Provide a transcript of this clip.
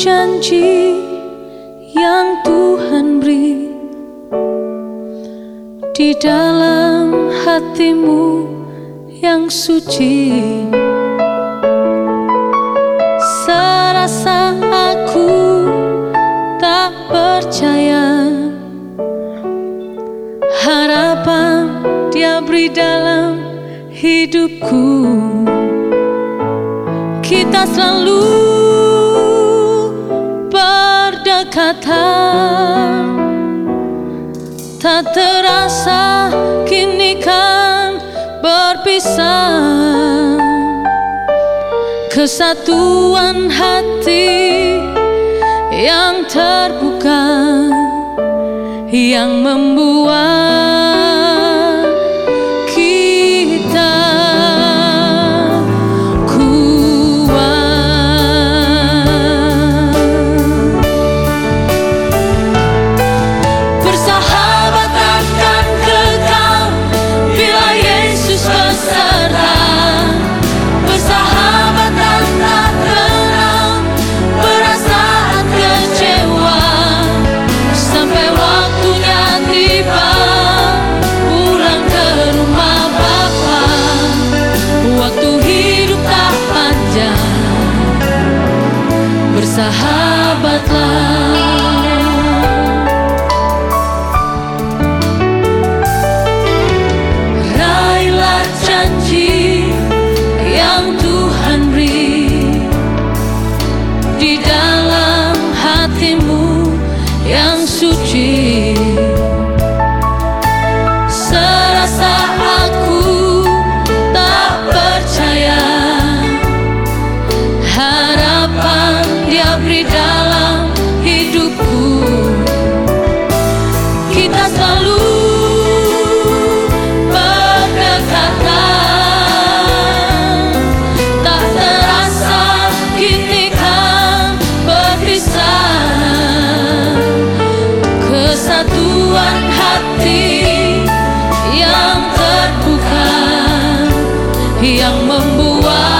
janji yang Tuhan beri di dalam hatimu yang suci. Serasa aku tak percaya harapan dia beri dalam hidupku. Kita selalu berdekatan Tak terasa kini kan berpisah. Kesatuan hati yang terbuka Yang membuat a yang membuat